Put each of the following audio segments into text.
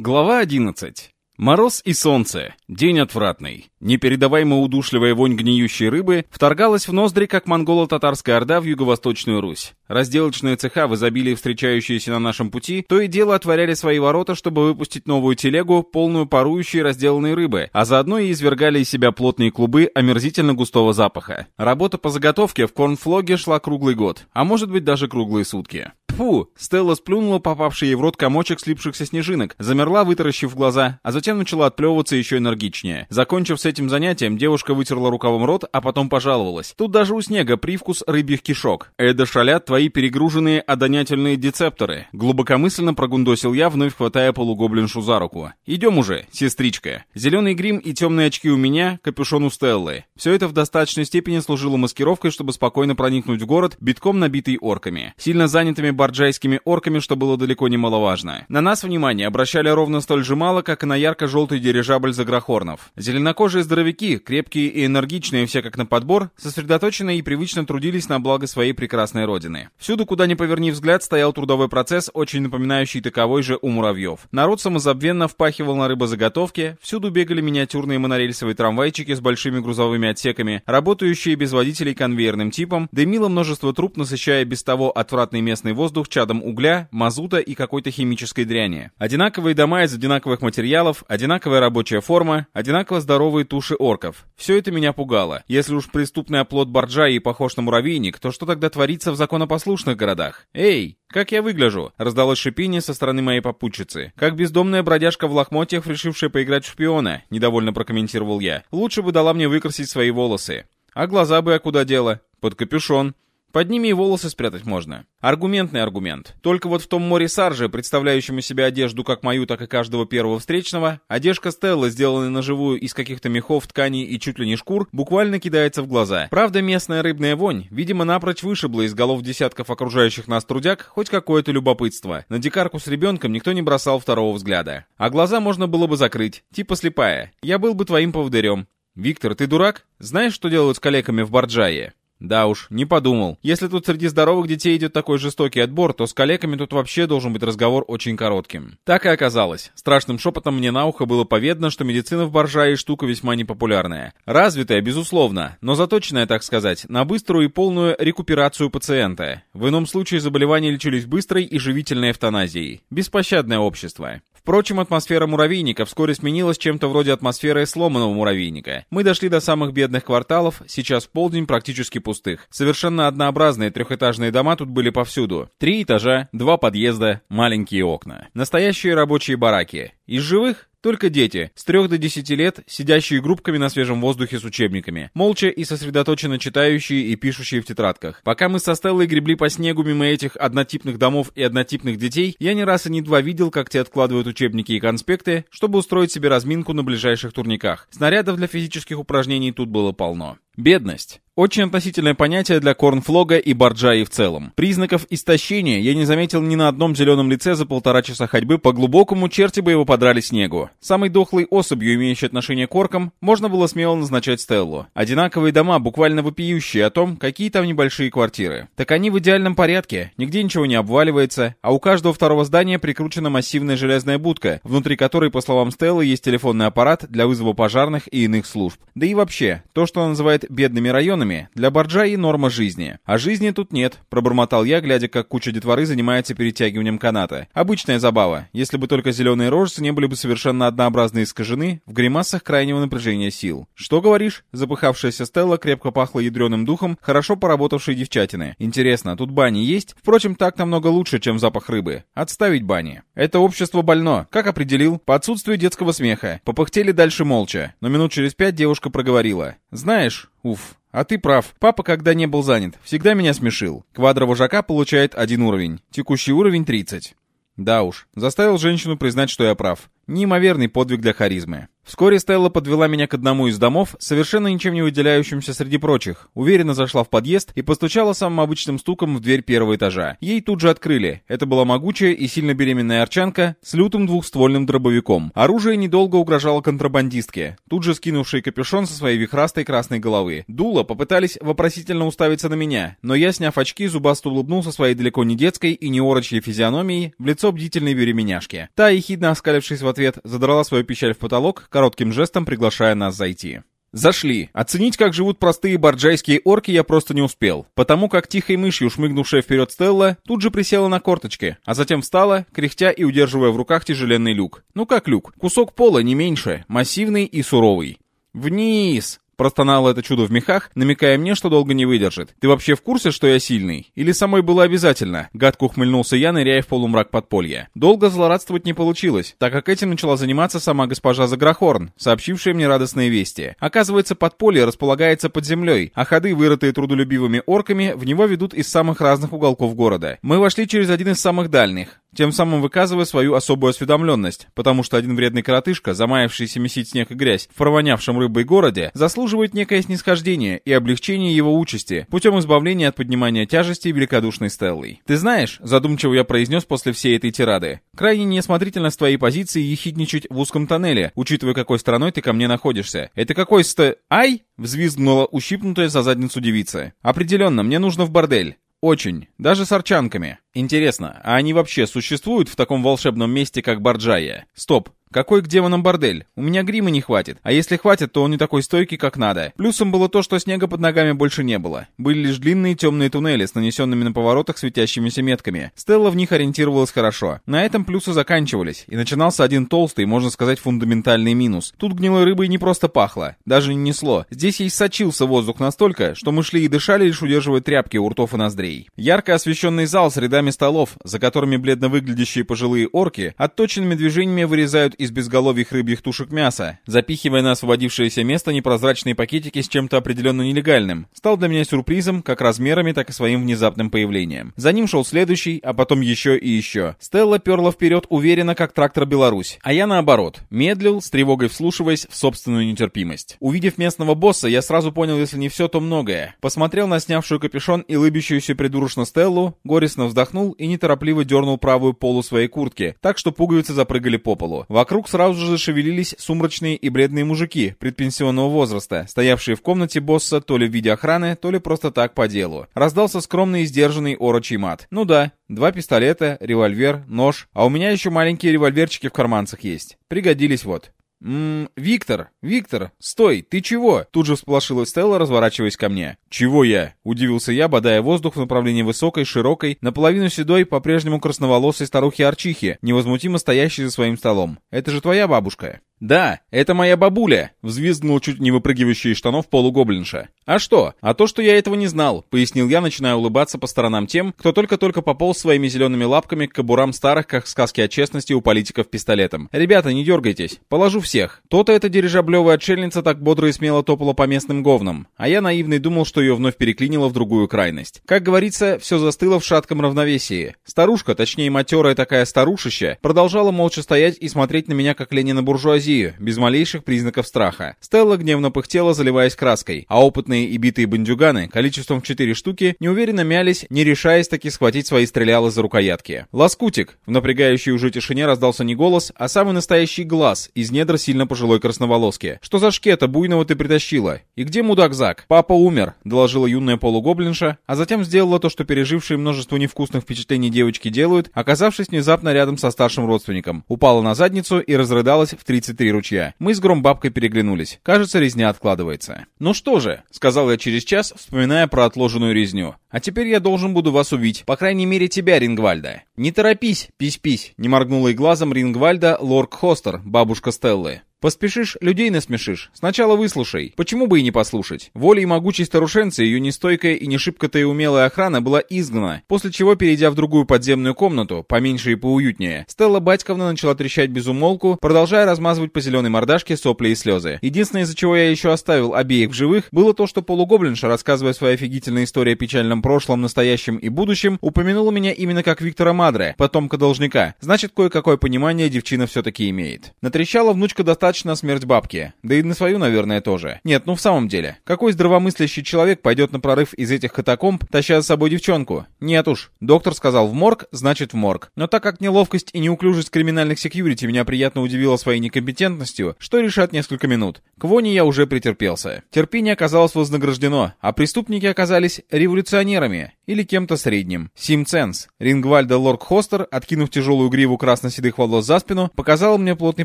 Глава 11. Мороз и солнце. День отвратный. Непередаваемо удушливая вонь гниющей рыбы вторгалась в ноздри, как монголо-татарская орда в юго-восточную Русь. Разделочные цеха в изобилии, встречающиеся на нашем пути, то и дело отворяли свои ворота, чтобы выпустить новую телегу, полную парующей разделанной рыбы, а заодно и извергали из себя плотные клубы омерзительно густого запаха. Работа по заготовке в корнфлоге шла круглый год, а может быть даже круглые сутки. Фу! Стелла сплюнула попавший ей в рот комочек слипшихся снежинок, замерла, вытаращив глаза, а затем начала отплевываться еще энергичнее. Закончив с этим занятием, девушка вытерла рукавом рот, а потом пожаловалась. Тут даже у снега привкус рыбьих кишок. Это шалят твои перегруженные одонятельные децепторы. Глубокомысленно прогундосил я, вновь хватая полугоблиншу за руку. Идем уже, сестричка. Зеленый грим и темные очки у меня, капюшон у Стеллы. Все это в достаточной степени служило маскировкой, чтобы спокойно проникнуть в город, битком набитый орками. Сильно занятыми бар барджайскими орками, что было далеко немаловажно. На нас внимание обращали ровно столь же мало, как и на ярко-желтый дирижабль Загрохорнов. Зеленокожие здоровяки, крепкие и энергичные все как на подбор, сосредоточенно и привычно трудились на благо своей прекрасной родины. Всюду, куда ни поверни взгляд, стоял трудовой процесс, очень напоминающий таковой же у муравьев. Народ самозабвенно впахивал на рыбозаготовке, всюду бегали миниатюрные монорельсовые трамвайчики с большими грузовыми отсеками, работающие без водителей конвейерным типом, дымило множество труб, насыщая без того отвратный местный воздух чадом угля, мазута и какой-то химической дряни. Одинаковые дома из одинаковых материалов, одинаковая рабочая форма, одинаково здоровые туши орков. Все это меня пугало. Если уж преступный оплот Барджаи похож на муравейник, то что тогда творится в законопослушных городах? Эй, как я выгляжу?» — раздалось шипение со стороны моей попутчицы. «Как бездомная бродяжка в лохмотьях, решившая поиграть в шпиона», — недовольно прокомментировал я. «Лучше бы дала мне выкрасить свои волосы. А глаза бы я куда дела? Под капюшон. Под ними и волосы спрятать можно. Аргументный аргумент. Только вот в том море саржи, представляющем из себя одежду как мою, так и каждого первого встречного, одежка Стеллы, сделанная наживую из каких-то мехов, тканей и чуть ли не шкур, буквально кидается в глаза. Правда, местная рыбная вонь, видимо, напрочь вышибла из голов десятков окружающих нас трудяг хоть какое-то любопытство. На дикарку с ребенком никто не бросал второго взгляда. А глаза можно было бы закрыть, типа слепая. Я был бы твоим поводырем. «Виктор, ты дурак? Знаешь, что делают с калеками в Барджае?» Да уж, не подумал. Если тут среди здоровых детей идет такой жестокий отбор, то с коллегами тут вообще должен быть разговор очень коротким. Так и оказалось. Страшным шепотом мне на ухо было поведано, что медицина в Боржае штука весьма непопулярная. Развитая, безусловно, но заточенная, так сказать, на быструю и полную рекуперацию пациента. В ином случае заболевания лечились быстрой и живительной эвтаназией. Беспощадное общество. Впрочем, атмосфера муравейника вскоре сменилась чем-то вроде атмосферы сломанного муравейника. Мы дошли до самых бедных кварталов, сейчас полдень практически пустых. Совершенно однообразные трехэтажные дома тут были повсюду. Три этажа, два подъезда, маленькие окна. Настоящие рабочие бараки. Из живых только дети, с 3 до 10 лет, сидящие группками на свежем воздухе с учебниками, молча и сосредоточенно читающие и пишущие в тетрадках. Пока мы со Стеллой гребли по снегу мимо этих однотипных домов и однотипных детей, я не раз и не два видел, как те откладывают учебники и конспекты, чтобы устроить себе разминку на ближайших турниках. Снарядов для физических упражнений тут было полно. Бедность. Очень относительное понятие для корнфлога и барджаи в целом. Признаков истощения я не заметил ни на одном зеленом лице за полтора часа ходьбы по глубокому черти бы его подрали снегу. Самой дохлой особью, имеющей отношение к оркам, можно было смело назначать Стеллу. Одинаковые дома, буквально вопиющие о том, какие там небольшие квартиры. Так они в идеальном порядке, нигде ничего не обваливается, а у каждого второго здания прикручена массивная железная будка, внутри которой, по словам Стеллы, есть телефонный аппарат для вызова пожарных и иных служб. Да и вообще, то, что она называет бедными районами, для Борджаи норма жизни. А жизни тут нет, пробормотал я, глядя, как куча детворы занимается перетягиванием каната. Обычная забава, если бы только зеленые рожицы не были бы совершенно однообразно искажены в гримасах крайнего напряжения сил. Что говоришь? Запыхавшаяся Стелла крепко пахла ядреным духом хорошо поработавшей девчатины. Интересно, тут бани есть? Впрочем, так намного лучше, чем запах рыбы. Отставить бани. Это общество больно. Как определил? По отсутствию детского смеха. Попыхтели дальше молча. Но минут через пять девушка проговорила. Знаешь, Уф, а ты прав. Папа, когда не был занят, всегда меня смешил. Квадро вожака получает один уровень. Текущий уровень 30. Да уж, заставил женщину признать, что я прав. Неимоверный подвиг для харизмы. Вскоре Стелла подвела меня к одному из домов, совершенно ничем не выделяющимся среди прочих. Уверенно зашла в подъезд и постучала самым обычным стуком в дверь первого этажа. Ей тут же открыли. Это была могучая и сильно беременная арчанка с лютым двухствольным дробовиком. Оружие недолго угрожало контрабандистке, тут же скинувшей капюшон со своей вихрастой красной головы. Дула попытались вопросительно уставиться на меня, но я, сняв очки, зубасто улыбнулся своей далеко не детской и не орочьей физиономией в лицо бдительной беременяшки. Та, ехидно оскалившись в ответ, задрала свою печаль в потолок, коротким жестом приглашая нас зайти. Зашли. Оценить, как живут простые барджайские орки, я просто не успел. Потому как тихой мышью, шмыгнувшая вперед Стелла, тут же присела на корточки, а затем встала, кряхтя и удерживая в руках тяжеленный люк. Ну как люк? Кусок пола, не меньше, массивный и суровый. «Вниз!» Простонало это чудо в мехах, намекая мне, что долго не выдержит. «Ты вообще в курсе, что я сильный? Или самой было обязательно?» Гадко ухмыльнулся я, ныряя в полумрак подполья. Долго злорадствовать не получилось, так как этим начала заниматься сама госпожа Заграхорн, сообщившая мне радостные вести. Оказывается, подполье располагается под землей, а ходы, вырытые трудолюбивыми орками, в него ведут из самых разных уголков города. Мы вошли через один из самых дальних тем самым выказывая свою особую осведомленность, потому что один вредный коротышка, замаявшийся месить снег и грязь в провонявшем рыбой городе, заслуживает некое снисхождение и облегчение его участи путем избавления от поднимания тяжести великодушной Стеллой. «Ты знаешь», — задумчиво я произнес после всей этой тирады, «крайне неосмотрительно с твоей позиции ехидничать в узком тоннеле, учитывая, какой стороной ты ко мне находишься. Это какой ст... Ай!» — взвизгнула ущипнутая за задницу девица. «Определенно, мне нужно в бордель». «Очень. Даже с арчанками. Интересно, а они вообще существуют в таком волшебном месте, как Барджая? Стоп, какой к демонам бордель? У меня грима не хватит. А если хватит, то он не такой стойкий, как надо. Плюсом было то, что снега под ногами больше не было. Были лишь длинные темные туннели с нанесенными на поворотах светящимися метками. Стелла в них ориентировалась хорошо. На этом плюсы заканчивались, и начинался один толстый, можно сказать, фундаментальный минус. Тут гнилой рыбой не просто пахло, даже не несло. Здесь ей сочился воздух настолько, что мы шли и дышали, лишь удерживая тряпки у ртов и ноздрей. Ярко освещенный зал с рядами столов, за которыми бледно выглядящие пожилые орки, отточенными движениями вырезают из безголовьих рыбьих тушек мяса, запихивая на освободившееся место непрозрачные пакетики с чем-то определенно нелегальным, стал для меня сюрпризом как размерами, так и своим внезапным появлением. За ним шел следующий, а потом еще и еще. Стелла перла вперед уверенно, как трактор «Беларусь», а я наоборот, медлил, с тревогой вслушиваясь в собственную нетерпимость. Увидев местного босса, я сразу понял, если не все, то многое. Посмотрел на снявшую капюшон и лыбящуюся придурочно Стеллу, горестно вздохнул и неторопливо дернул правую полу своей куртки, так что пуговицы запрыгали по полу. Вокруг сразу же зашевелились сумрачные и бледные мужики предпенсионного возраста, стоявшие в комнате босса то ли в виде охраны, то ли просто так по делу. Раздался скромный и сдержанный орочий мат. Ну да, два пистолета, револьвер, нож, а у меня еще маленькие револьверчики в карманцах есть. Пригодились вот. «Ммм, Виктор, Виктор, стой, ты чего?» Тут же всполошилась Стелла, разворачиваясь ко мне. «Чего я?» — удивился я, бодая воздух в направлении высокой, широкой, наполовину седой, по-прежнему красноволосой старухи-арчихи, невозмутимо стоящей за своим столом. «Это же твоя бабушка?» «Да, это моя бабуля!» — взвизгнул чуть не выпрыгивающий из штанов полугоблинша. «А что? А то, что я этого не знал», — пояснил я, начиная улыбаться по сторонам тем, кто только-только пополз своими зелеными лапками к кобурам старых, как сказки о честности у политиков пистолетом. «Ребята, не дергайтесь, положу всех. То-то эта дирижаблевая отшельница так бодро и смело топала по местным говнам, а я наивный думал, что ее вновь переклинило в другую крайность. Как говорится, все застыло в шатком равновесии. Старушка, точнее матерая такая старушища, продолжала молча стоять и смотреть на меня, как Ленина буржуазия, буржуазию, без малейших признаков страха. Стелла гневно пыхтела, заливаясь краской, а опытные и битые бандюганы, количеством в четыре штуки, неуверенно мялись, не решаясь таки схватить свои стрелялы за рукоятки. «Лоскутик!» В напрягающей уже тишине раздался не голос, а самый настоящий глаз из недр сильно пожилой красноволоски. «Что за шкета буйного ты притащила? И где мудак Зак?» «Папа умер», — доложила юная полугоблинша, а затем сделала то, что пережившие множество невкусных впечатлений девочки делают, оказавшись внезапно рядом со старшим родственником. Упала на задницу и разрыдалась в 30 три ручья. Мы с Громбабкой переглянулись. Кажется, резня откладывается. «Ну что же», — сказал я через час, вспоминая про отложенную резню. «А теперь я должен буду вас убить. По крайней мере, тебя, Рингвальда». «Не торопись, пись-пись», — не моргнула и глазом Рингвальда Лорк Хостер, бабушка Стеллы. Поспешишь, людей насмешишь. Сначала выслушай. Почему бы и не послушать? Волей могучей старушенцы ее нестойкая и не шибко-то и умелая охрана была изгнана, после чего, перейдя в другую подземную комнату, поменьше и поуютнее, Стелла Батьковна начала трещать без умолку, продолжая размазывать по зеленой мордашке сопли и слезы. Единственное, из-за чего я еще оставил обеих в живых, было то, что полугоблинша, рассказывая свои офигительные истории о печальном прошлом, настоящем и будущем, упомянула меня именно как Виктора Мадре, потомка должника. Значит, кое-какое понимание девчина все-таки имеет. Натрещала внучка достаточно смерть бабки. Да и на свою, наверное, тоже. Нет, ну в самом деле. Какой здравомыслящий человек пойдет на прорыв из этих катакомб, таща с собой девчонку? Нет уж. Доктор сказал в морг, значит в морг. Но так как неловкость и неуклюжесть криминальных секьюрити меня приятно удивила своей некомпетентностью, что решат несколько минут. К воне я уже претерпелся. Терпение оказалось вознаграждено, а преступники оказались революционерами или кем-то средним. Сим Ценс. Рингвальда Лорк Хостер, откинув тяжелую гриву красно-седых волос за спину, показал мне плотный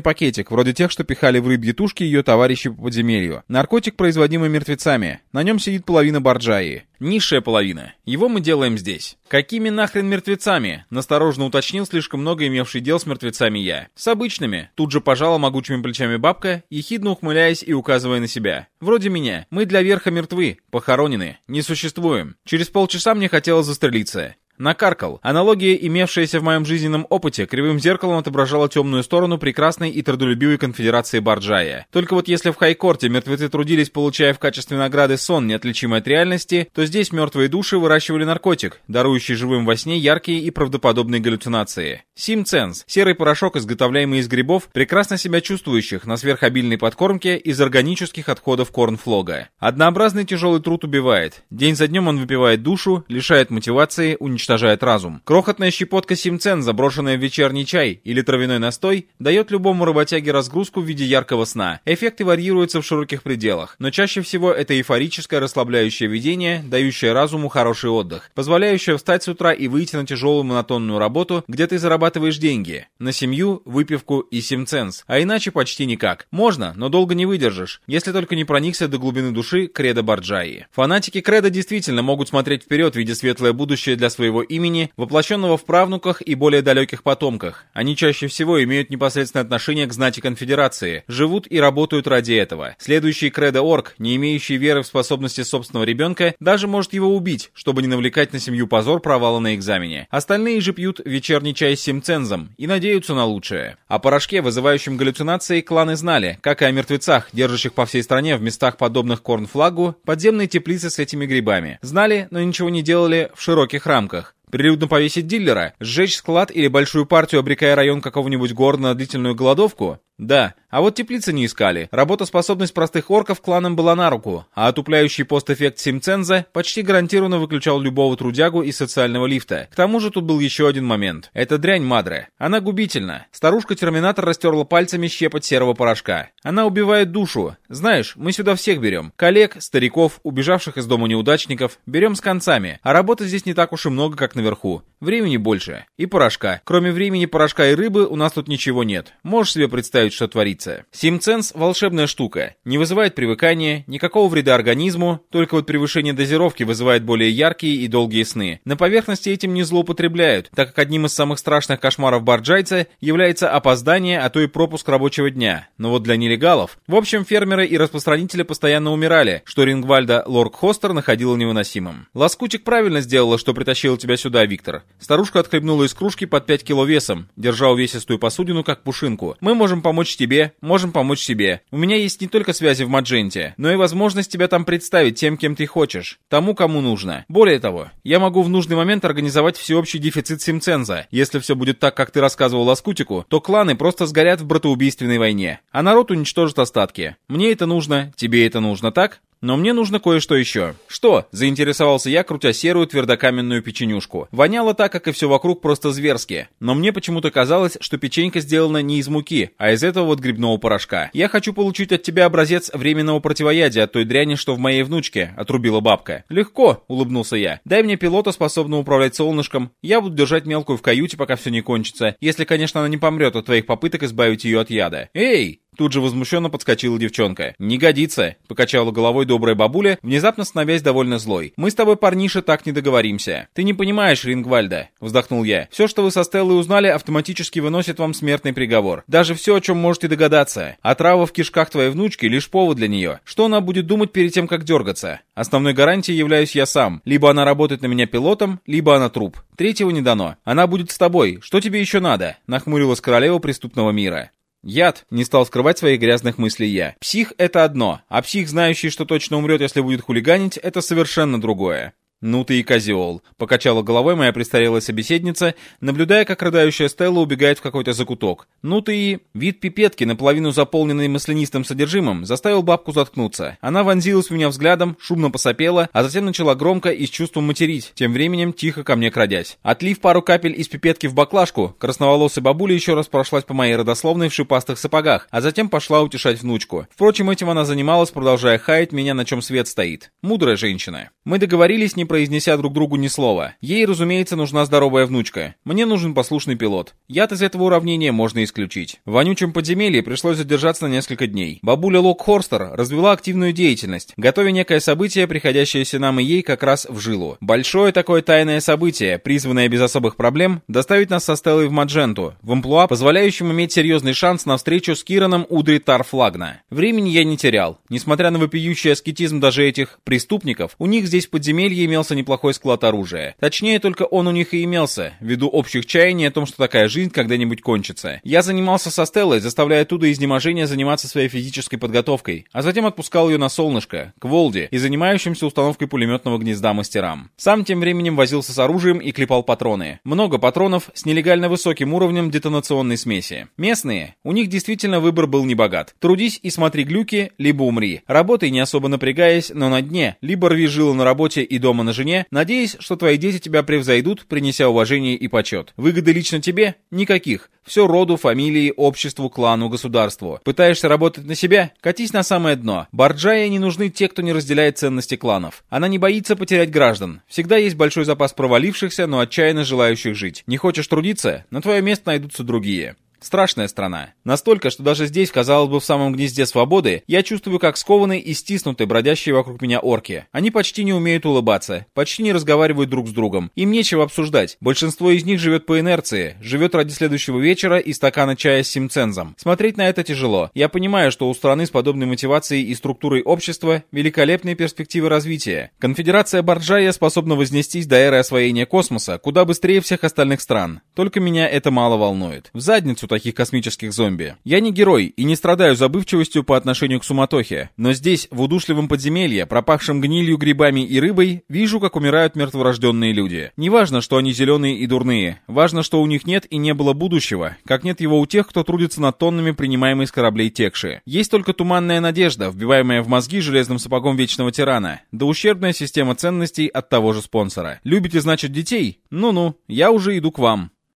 пакетик, вроде тех, что пихали в рыбьи тушки ее товарищи по подземелью. Наркотик, производимый мертвецами. На нем сидит половина борджаи. Низшая половина. Его мы делаем здесь. Какими нахрен мертвецами? Насторожно уточнил слишком много имевший дел с мертвецами я. С обычными. Тут же пожала могучими плечами бабка, ехидно ухмыляясь и указывая на себя. Вроде меня. Мы для верха мертвы. Похоронены. Не существуем. Через полчаса мне хотелось застрелиться. Накаркал. Аналогия, имевшаяся в моем жизненном опыте, кривым зеркалом отображала темную сторону прекрасной и трудолюбивой конфедерации Барджая. Только вот если в Хайкорте мертвецы трудились, получая в качестве награды сон, неотличимый от реальности, то здесь мертвые души выращивали наркотик, дарующий живым во сне яркие и правдоподобные галлюцинации. Симценс – серый порошок, изготовляемый из грибов, прекрасно себя чувствующих на сверхобильной подкормке из органических отходов корнфлога. Однообразный тяжелый труд убивает. День за днем он выпивает душу, лишает мотивации, уничтожает уничтожает разум. Крохотная щепотка симцен, заброшенная в вечерний чай или травяной настой, дает любому работяге разгрузку в виде яркого сна. Эффекты варьируются в широких пределах, но чаще всего это эйфорическое расслабляющее видение, дающее разуму хороший отдых, позволяющее встать с утра и выйти на тяжелую монотонную работу, где ты зарабатываешь деньги, на семью, выпивку и симценс, а иначе почти никак. Можно, но долго не выдержишь, если только не проникся до глубины души кредо Барджаи. Фанатики кредо действительно могут смотреть вперед, видя светлое будущее для своего своего имени, воплощенного в правнуках и более далеких потомках. Они чаще всего имеют непосредственное отношение к знати конфедерации, живут и работают ради этого. Следующий кредо-орг, не имеющий веры в способности собственного ребенка, даже может его убить, чтобы не навлекать на семью позор провала на экзамене. Остальные же пьют вечерний чай с симцензом и надеются на лучшее. О порошке, вызывающем галлюцинации, кланы знали, как и о мертвецах, держащих по всей стране в местах подобных корнфлагу, подземные теплицы с этими грибами. Знали, но ничего не делали в широких рамках. Прилюдно повесить дилера? Сжечь склад или большую партию, обрекая район какого-нибудь города на длительную голодовку? Да, а вот теплицы не искали. Работоспособность простых орков кланам была на руку, а отупляющий постэффект Симценза почти гарантированно выключал любого трудягу из социального лифта. К тому же тут был еще один момент. Это дрянь Мадре. Она губительна. Старушка-терминатор растерла пальцами щепоть серого порошка. Она убивает душу. Знаешь, мы сюда всех берем. Коллег, стариков, убежавших из дома неудачников. Берем с концами. А работы здесь не так уж и много, как наверху. Времени больше. И порошка. Кроме времени, порошка и рыбы у нас тут ничего нет. Можешь себе представить представить, что творится. Симценс – волшебная штука. Не вызывает привыкания, никакого вреда организму, только вот превышение дозировки вызывает более яркие и долгие сны. На поверхности этим не злоупотребляют, так как одним из самых страшных кошмаров барджайца является опоздание, а то и пропуск рабочего дня. Но вот для нелегалов... В общем, фермеры и распространители постоянно умирали, что Рингвальда Лорк Хостер находила невыносимым. Лоскутик правильно сделала, что притащила тебя сюда, Виктор. Старушка отхлебнула из кружки под 5 кило весом, держа увесистую посудину как пушинку. Мы можем помочь помочь тебе, можем помочь себе. У меня есть не только связи в Мадженте, но и возможность тебя там представить тем, кем ты хочешь, тому, кому нужно. Более того, я могу в нужный момент организовать всеобщий дефицит Симценза. Если все будет так, как ты рассказывал Ласкутику, то кланы просто сгорят в братоубийственной войне, а народ уничтожит остатки. Мне это нужно, тебе это нужно, так? Но мне нужно кое-что еще. Что? Заинтересовался я, крутя серую твердокаменную печенюшку. Воняло так, как и все вокруг, просто зверски. Но мне почему-то казалось, что печенька сделана не из муки, а из этого вот грибного порошка. Я хочу получить от тебя образец временного противоядия от той дряни, что в моей внучке, отрубила бабка. Легко, улыбнулся я. Дай мне пилота, способного управлять солнышком. Я буду держать мелкую в каюте, пока все не кончится. Если, конечно, она не помрет от твоих попыток избавить ее от яда. Эй! Тут же возмущенно подскочила девчонка. «Не годится», — покачала головой добрая бабуля, внезапно становясь довольно злой. «Мы с тобой, парниша, так не договоримся». «Ты не понимаешь, Рингвальда», — вздохнул я. «Все, что вы со Стеллой узнали, автоматически выносит вам смертный приговор. Даже все, о чем можете догадаться. Отрава в кишках твоей внучки — лишь повод для нее. Что она будет думать перед тем, как дергаться? Основной гарантией являюсь я сам. Либо она работает на меня пилотом, либо она труп. Третьего не дано. Она будет с тобой. Что тебе еще надо?» — нахмурилась королева преступного мира. Яд, не стал скрывать своих грязных мыслей я. Псих — это одно, а псих, знающий, что точно умрет, если будет хулиганить, это совершенно другое. «Ну ты и козел», — покачала головой моя престарелая собеседница, наблюдая, как рыдающая Стелла убегает в какой-то закуток. «Ну ты и...» Вид пипетки, наполовину заполненный маслянистым содержимым, заставил бабку заткнуться. Она вонзилась в меня взглядом, шумно посопела, а затем начала громко и с чувством материть, тем временем тихо ко мне крадясь. Отлив пару капель из пипетки в баклажку, красноволосая бабуля еще раз прошлась по моей родословной в шипастых сапогах, а затем пошла утешать внучку. Впрочем, этим она занималась, продолжая хаять меня, на чем свет стоит. Мудрая женщина. Мы договорились не произнеся друг другу ни слова. Ей, разумеется, нужна здоровая внучка. Мне нужен послушный пилот. Яд из этого уравнения можно исключить. В вонючем подземелье пришлось задержаться на несколько дней. Бабуля Локхорстер развела активную деятельность, готовя некое событие, приходящееся нам и ей как раз в жилу. Большое такое тайное событие, призванное без особых проблем, доставить нас со Стеллой в Мадженту, в амплуа, позволяющем иметь серьезный шанс на встречу с Кираном Удри Тарфлагна. Времени я не терял. Несмотря на вопиющий аскетизм даже этих преступников, у них здесь подземелье имелся неплохой склад оружия. Точнее, только он у них и имелся, ввиду общих чаяний о том, что такая жизнь когда-нибудь кончится. Я занимался со Стеллой, заставляя оттуда изнеможения заниматься своей физической подготовкой, а затем отпускал ее на солнышко, к Волде и занимающимся установкой пулеметного гнезда мастерам. Сам тем временем возился с оружием и клепал патроны. Много патронов с нелегально высоким уровнем детонационной смеси. Местные, у них действительно выбор был небогат. Трудись и смотри глюки, либо умри. Работай не особо напрягаясь, но на дне, либо рви жилы на работе и дома на жене, надеясь, что твои дети тебя превзойдут, принеся уважение и почет. Выгоды лично тебе? Никаких. Все роду, фамилии, обществу, клану, государству. Пытаешься работать на себя? Катись на самое дно. Барджае не нужны те, кто не разделяет ценности кланов. Она не боится потерять граждан. Всегда есть большой запас провалившихся, но отчаянно желающих жить. Не хочешь трудиться? На твое место найдутся другие. Страшная страна. Настолько, что даже здесь, казалось бы, в самом гнезде свободы, я чувствую, как скованные и стиснутые бродящие вокруг меня орки. Они почти не умеют улыбаться, почти не разговаривают друг с другом. Им нечего обсуждать. Большинство из них живет по инерции, живет ради следующего вечера и стакана чая с симцензом. Смотреть на это тяжело. Я понимаю, что у страны с подобной мотивацией и структурой общества великолепные перспективы развития. Конфедерация Барджая способна вознестись до эры освоения космоса куда быстрее всех остальных стран. Только меня это мало волнует. В задницу таких космических зомби. Я не герой и не страдаю забывчивостью по отношению к суматохе, но здесь, в удушливом подземелье, пропахшем гнилью, грибами и рыбой, вижу, как умирают мертворожденные люди. Неважно, что они зеленые и дурные, важно, что у них нет и не было будущего, как нет его у тех, кто трудится над тоннами принимаемой с кораблей текши. Есть только туманная надежда, вбиваемая в мозги железным сапогом вечного тирана, да ущербная система ценностей от того же спонсора. Любите, значит, детей? Ну-ну, я уже иду к вам.